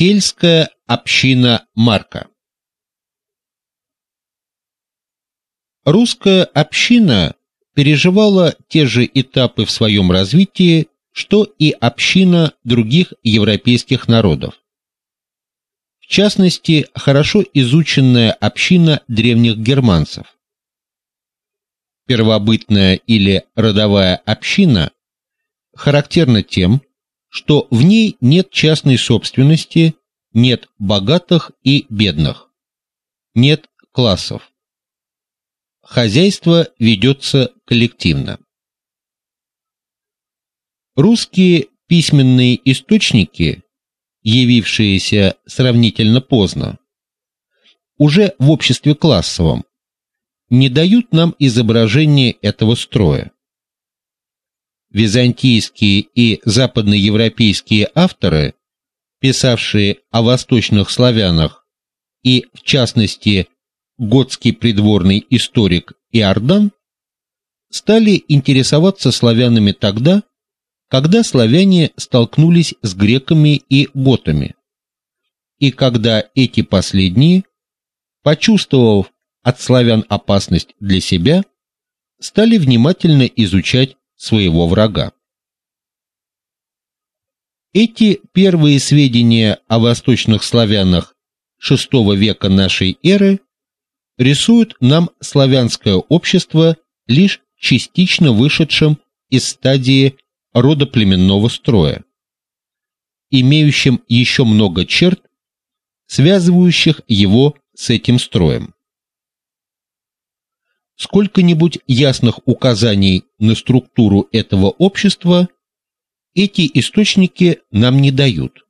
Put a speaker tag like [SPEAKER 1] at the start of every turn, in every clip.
[SPEAKER 1] Сельская община Марка. Русская община переживала те же этапы в своем развитии, что и община других европейских народов. В частности, хорошо изученная община древних германцев. Первобытная или родовая община характерна тем, что в ней нет частной собственности, нет богатых и бедных, нет классов хозяйство ведется коллективно. Русские письменные источники, явившиеся сравнительно поздно, уже в обществе классовом, не дают нам изображения этого строя. Византийские и западноевропейские авторы, писавшие о восточных славянах и в частности готский придворный историк Иордан стали интересоваться славянами тогда, когда славяне столкнулись с греками и готами. И когда эти последние, почувствовав от славян опасность для себя, стали внимательно изучать своего врага. Эти первые сведения о восточных славянах VI века нашей эры рисуют нам славянское общество лишь частично вышедшим из стадии родоплеменного строя, имеющим еще много черт, связывающих его с этим строем. Сколько-нибудь ясных указаний на структуру этого общества эти источники нам не дают.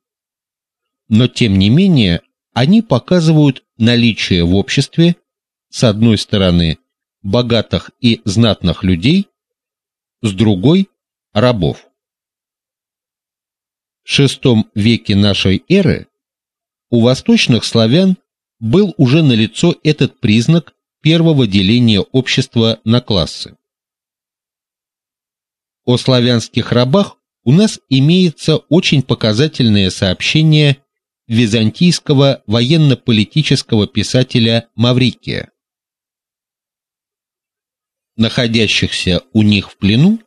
[SPEAKER 1] Но тем не менее, они показывают наличие в обществе с одной стороны богатых и знатных людей, с другой рабов. В VI веке нашей эры у восточных славян был уже налицо этот признак первого деления общества на классы. О славянских рабах у нас имеется очень показательное сообщение византийского военно-политического писателя Маврикия находящихся у них в плену,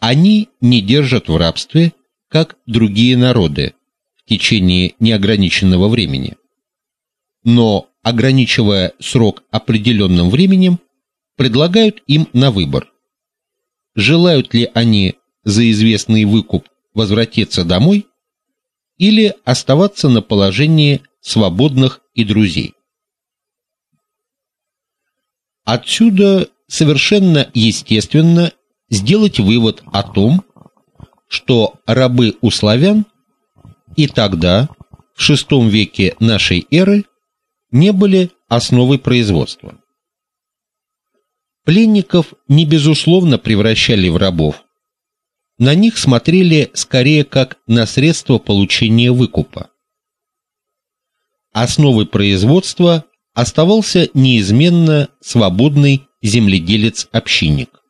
[SPEAKER 1] они не держат в рабстве, как другие народы, в течение неограниченного времени. Но, ограничивая срок определенным временем, предлагают им на выбор. Желают ли они за известный выкуп возвратиться домой или оставаться на положении свободных и друзей. Отсюда совершенно естественно сделать вывод о том, что рабы у славян и тогда, в VI веке нашей эры, не были основой производства. Пленников не безусловно превращали в рабов. На них смотрели скорее как на средство получения выкупа. Основой производства оставался неизменно свободный земледелец-общинник.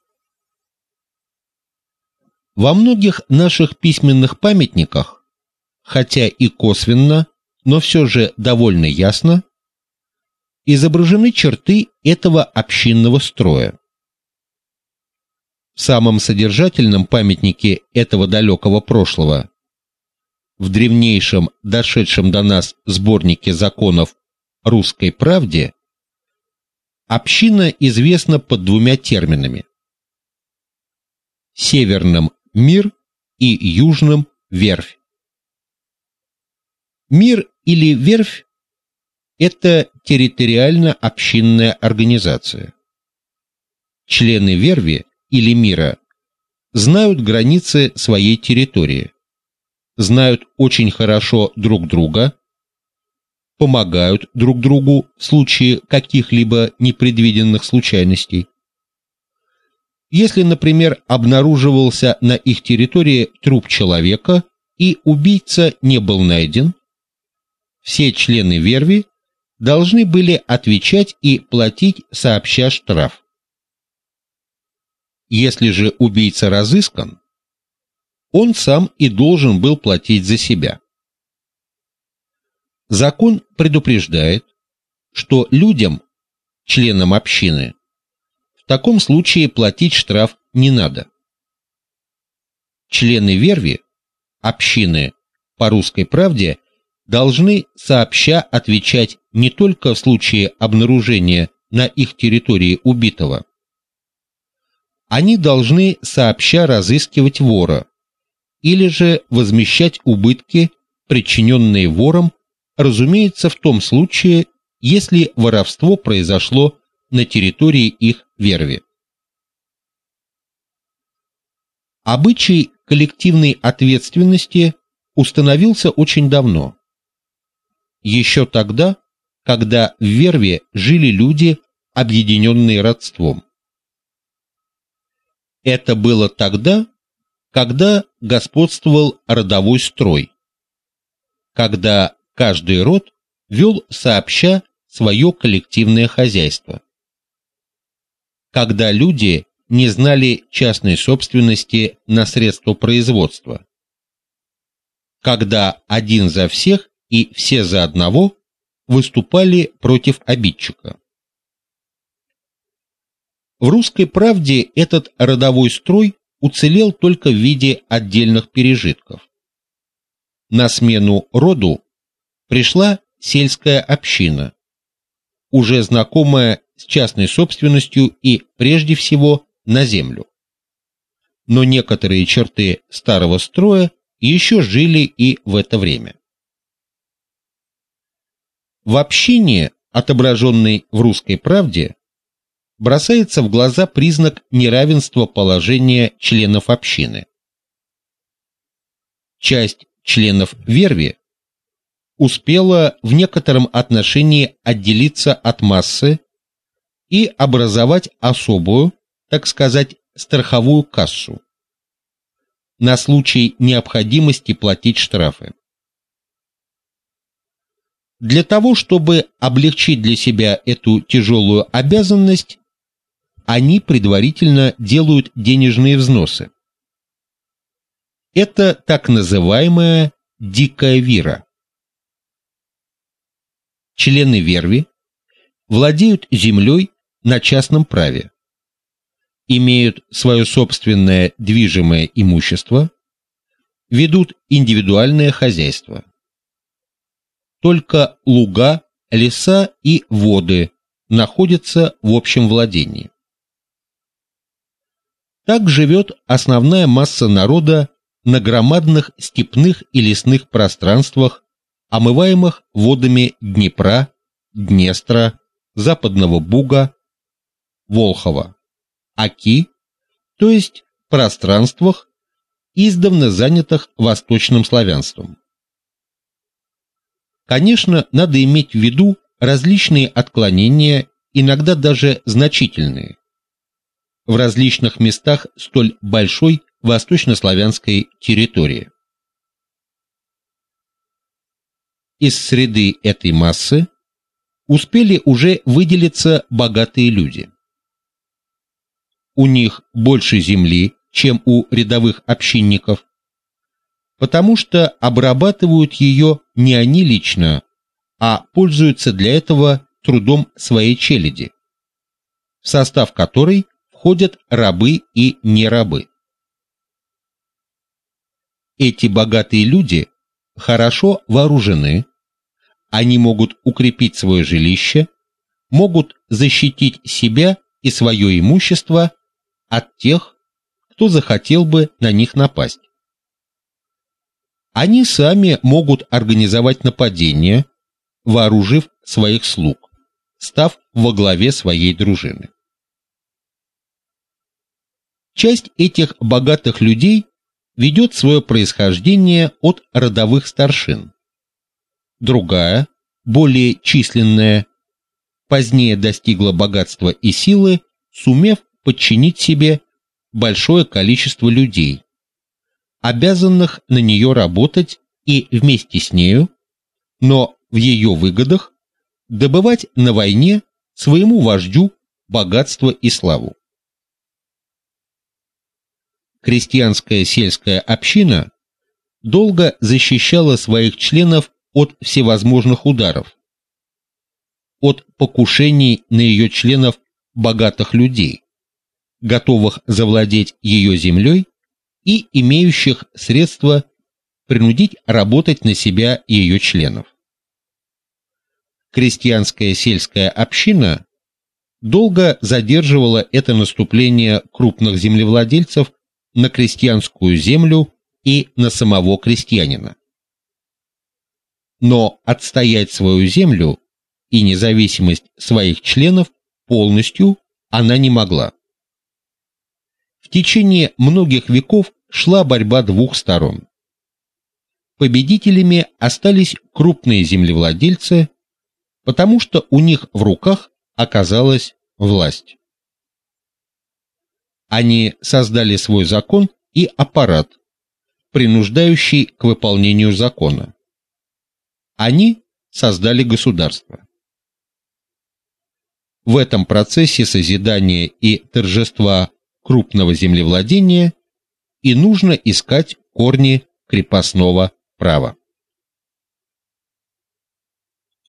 [SPEAKER 1] Во многих наших письменных памятниках, хотя и косвенно, но все же довольно ясно, изображены черты этого общинного строя. В самом содержательном памятнике этого далекого прошлого, в древнейшем, дошедшем до нас сборнике законов русской правде, Община известна под двумя терминами: северным мир и южным верфь. Мир или верфь это территориально-общинная организация. Члены верви или мира знают границы своей территории, знают очень хорошо друг друга помогают друг другу в случае каких-либо непредвиденных случайностей. Если, например, обнаруживался на их территории труп человека и убийца не был найден, все члены верви должны были отвечать и платить сообща штраф. Если же убийца разыскан, он сам и должен был платить за себя. Закон предупреждает, что людям, членам общины, в таком случае платить штраф не надо. Члены верви, общины по русской правде должны сообща отвечать не только в случае обнаружения на их территории убитого. Они должны сообща разыскивать вора или же возмещать убытки, причиненные вором, разумеется, в том случае, если воровство произошло на территории их верви. Обычай коллективной ответственности установился очень давно. Еще тогда, когда в верве жили люди, объединенные родством. Это было тогда, когда господствовал родовой строй, когда каждый род вел сообща свое коллективное хозяйство. Когда люди не знали частной собственности на средства производства. Когда один за всех и все за одного выступали против обидчика. В русской правде этот родовой строй уцелел только в виде отдельных пережитков. На смену роду пришла сельская община, уже знакомая с частной собственностью и прежде всего на землю. Но некоторые черты старого строя еще жили и в это время. В общине, отображенной в русской правде, бросается в глаза признак неравенства положения членов общины. Часть членов верви успела в некотором отношении отделиться от массы и образовать особую, так сказать, страховую кассу на случай необходимости платить штрафы. Для того, чтобы облегчить для себя эту тяжелую обязанность, они предварительно делают денежные взносы. Это так называемая дикая вира. Члены верви владеют землей на частном праве, имеют свое собственное движимое имущество, ведут индивидуальное хозяйство. Только луга, леса и воды находятся в общем владении. Так живет основная масса народа на громадных степных и лесных пространствах, омываемых водами Днепра, Днестра, Западного Буга, Волхова, Оки, то есть пространствах, издавна занятых восточным славянством. Конечно, надо иметь в виду различные отклонения, иногда даже значительные, в различных местах столь большой восточнославянской территории. Из среды этой массы успели уже выделиться богатые люди. У них больше земли, чем у рядовых общинников, потому что обрабатывают ее не они лично, а пользуются для этого трудом своей челяди, в состав которой входят рабы и нерабы. Эти богатые люди хорошо вооружены, они могут укрепить свое жилище, могут защитить себя и свое имущество от тех, кто захотел бы на них напасть. Они сами могут организовать нападение, вооружив своих слуг, став во главе своей дружины. Часть этих богатых людей ведет свое происхождение от родовых старшин. Другая, более численная, позднее достигла богатства и силы, сумев подчинить себе большое количество людей, обязанных на нее работать и вместе с нею, но в ее выгодах добывать на войне своему вождю богатство и славу. Крестьянская сельская община долго защищала своих членов от всевозможных ударов, от покушений на ее членов богатых людей, готовых завладеть ее землей и имеющих средства принудить работать на себя ее членов. Крестьянская сельская община долго задерживала это наступление крупных землевладельцев на крестьянскую землю и на самого крестьянина. Но отстоять свою землю и независимость своих членов полностью она не могла. В течение многих веков шла борьба двух сторон. Победителями остались крупные землевладельцы, потому что у них в руках оказалась власть. Они создали свой закон и аппарат, принуждающий к выполнению закона. Они создали государство. В этом процессе созидания и торжества крупного землевладения и нужно искать корни крепостного права.